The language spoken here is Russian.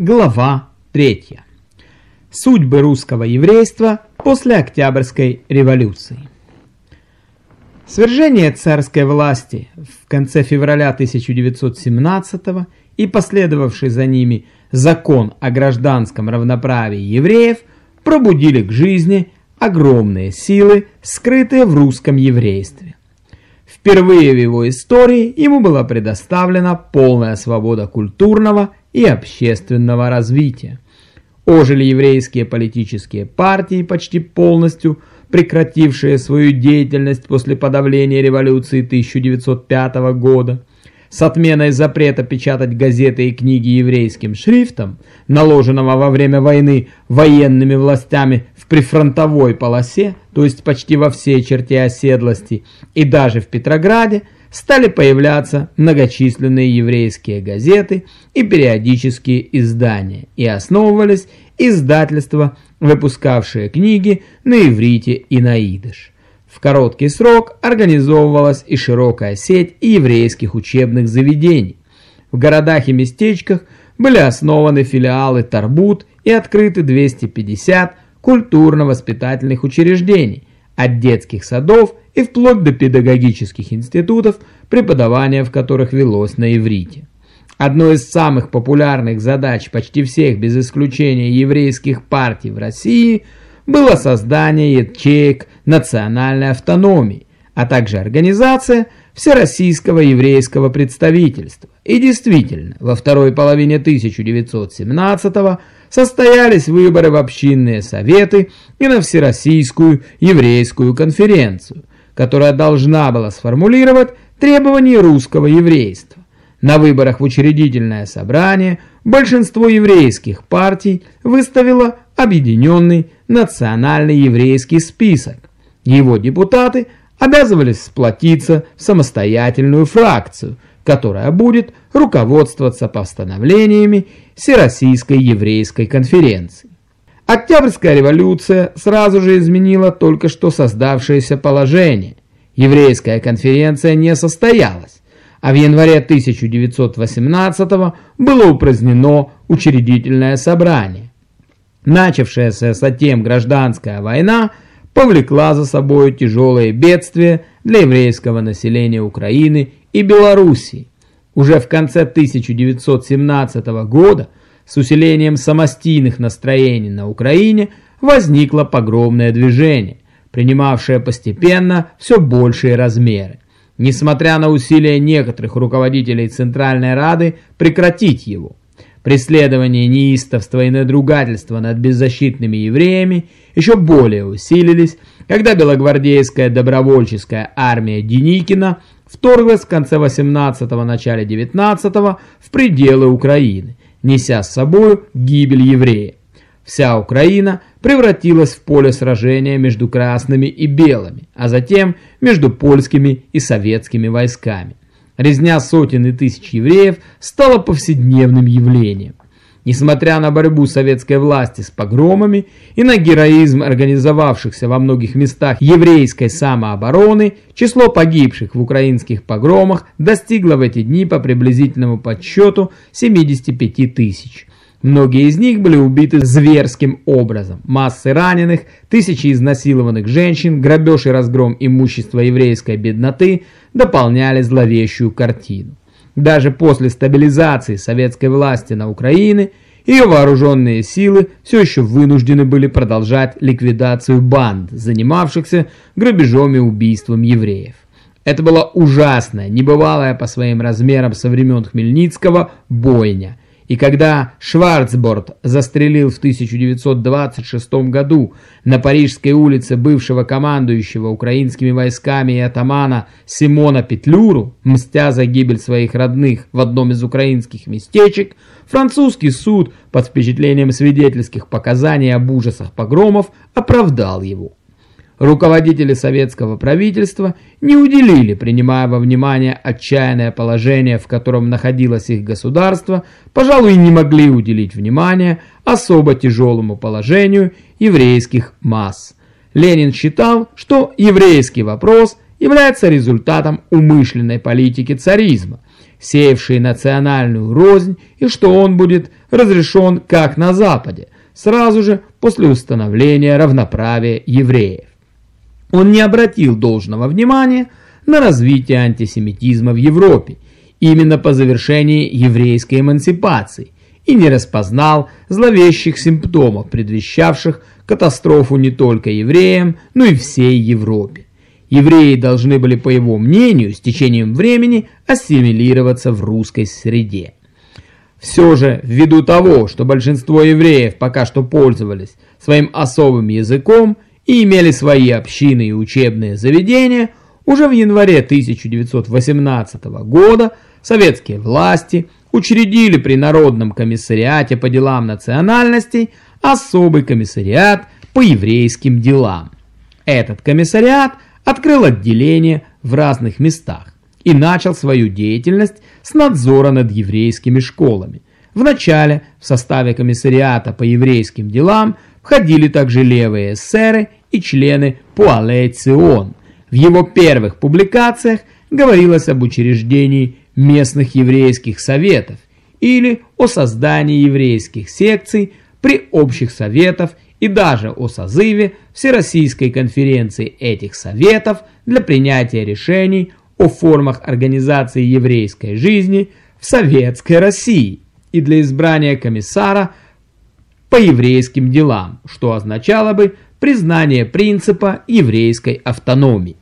Глава 3. Судьбы русского еврейства после Октябрьской революции. Свержение царской власти в конце февраля 1917 и последовавший за ними закон о гражданском равноправии евреев пробудили к жизни огромные силы, скрытые в русском еврействе. Впервые в его истории ему была предоставлена полная свобода культурного и общественного развития. Ожили еврейские политические партии, почти полностью прекратившие свою деятельность после подавления революции 1905 года. С отменой запрета печатать газеты и книги еврейским шрифтом, наложенного во время войны военными властями прифронтовой полосе, то есть почти во всей черте оседлости, и даже в Петрограде, стали появляться многочисленные еврейские газеты и периодические издания, и основывались издательства, выпускавшие книги на иврите и на идыш. В короткий срок организовывалась и широкая сеть еврейских учебных заведений. В городах и местечках были основаны филиалы Тарбут и открыты 250 культурно-воспитательных учреждений, от детских садов и вплоть до педагогических институтов, преподавание в которых велось на иврите. Одной из самых популярных задач почти всех, без исключения еврейских партий в России, было создание ячеек национальной автономии, а также организация Всероссийского еврейского представительства. И действительно, во второй половине 1917 года состоялись выборы в общинные советы и на Всероссийскую еврейскую конференцию, которая должна была сформулировать требования русского еврейства. На выборах в учредительное собрание большинство еврейских партий выставило объединенный национальный еврейский список. Его депутаты обязывались сплотиться в самостоятельную фракцию, которая будет руководствоваться постановлениями Всероссийской еврейской конференции. Октябрьская революция сразу же изменила только что создавшееся положение. Еврейская конференция не состоялась, а в январе 1918 было упразднено учредительное собрание. Начавшаяся затем гражданская война повлекла за собой тяжелые бедствия для еврейского населения Украины и Белоруссии. Уже в конце 1917 года с усилением самостийных настроений на Украине возникло погромное движение, принимавшее постепенно все большие размеры. Несмотря на усилия некоторых руководителей Центральной Рады прекратить его, преследование неистовства и надругательства над беззащитными евреями еще более усилились, когда белогвардейская добровольческая армия Деникина вторглась в конце 18-го, начале 19-го в пределы Украины, неся с собой гибель евреев. Вся Украина превратилась в поле сражения между красными и белыми, а затем между польскими и советскими войсками. Резня сотен и тысяч евреев стала повседневным явлением. Несмотря на борьбу советской власти с погромами и на героизм организовавшихся во многих местах еврейской самообороны, число погибших в украинских погромах достигло в эти дни по приблизительному подсчету 75 тысяч. Многие из них были убиты зверским образом. Массы раненых, тысячи изнасилованных женщин, грабеж и разгром имущества еврейской бедноты дополняли зловещую картину. Даже после стабилизации советской власти на Украине, ее вооруженные силы все еще вынуждены были продолжать ликвидацию банд, занимавшихся грабежом и убийством евреев. Это была ужасная, небывалая по своим размерам со времен Хмельницкого бойня – и когда Шварцборд застрелил в 1926 году на Парижской улице бывшего командующего украинскими войсками и атамана Симона Петлюру, мстя за гибель своих родных в одном из украинских местечек, французский суд под впечатлением свидетельских показаний об ужасах погромов оправдал его руководители советского правительства не уделили, принимая во внимание отчаянное положение, в котором находилось их государство, пожалуй, не могли уделить внимание особо тяжелому положению еврейских масс. Ленин считал, что еврейский вопрос является результатом умышленной политики царизма, сеявшей национальную рознь, и что он будет разрешен как на Западе, сразу же после установления равноправия евреев. Он не обратил должного внимания на развитие антисемитизма в Европе, именно по завершении еврейской эмансипации, и не распознал зловещих симптомов, предвещавших катастрофу не только евреям, но и всей Европе. Евреи должны были, по его мнению, с течением времени ассимилироваться в русской среде. Все же, ввиду того, что большинство евреев пока что пользовались своим особым языком и имели свои общины и учебные заведения, уже в январе 1918 года советские власти учредили при Народном комиссариате по делам национальностей особый комиссариат по еврейским делам. Этот комиссариат открыл отделение в разных местах и начал свою деятельность с надзора над еврейскими школами. Вначале в составе комиссариата по еврейским делам входили также левые эсеры и члены Пуалей Цион. В его первых публикациях говорилось об учреждении местных еврейских советов или о создании еврейских секций при общих советов и даже о созыве Всероссийской конференции этих советов для принятия решений о формах организации еврейской жизни в Советской России и для избрания комиссара по еврейским делам, что означало бы признание принципа еврейской автономии.